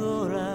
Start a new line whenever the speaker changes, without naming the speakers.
horas